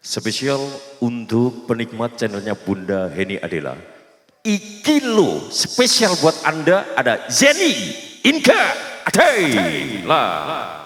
Spesial untuk penikmat channelnya Bunda Heni Adela. Iki lo spesial buat Anda ada Jenny Inka Adela.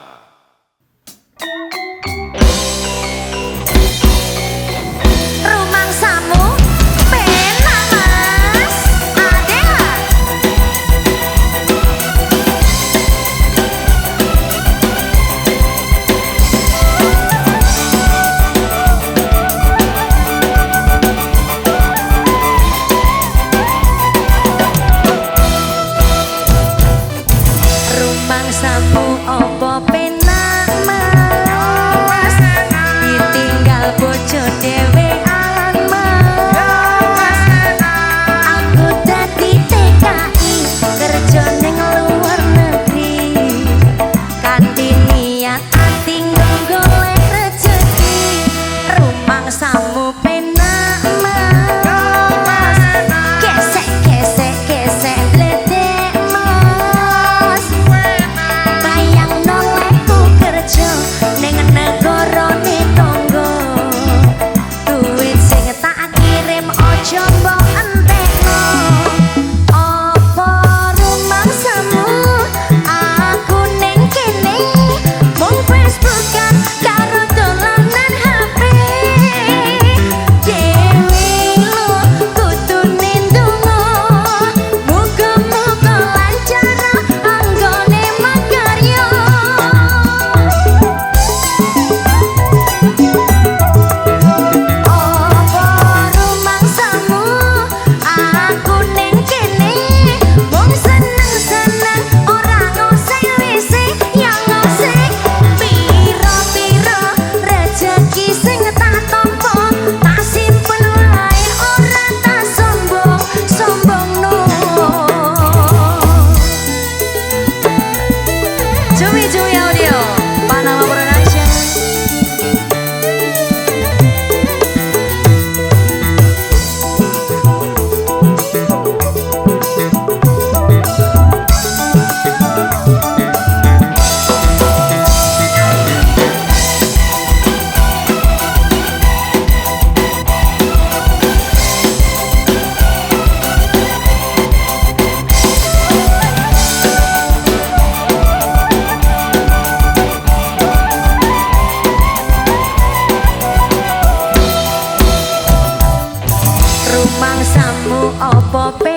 Popé.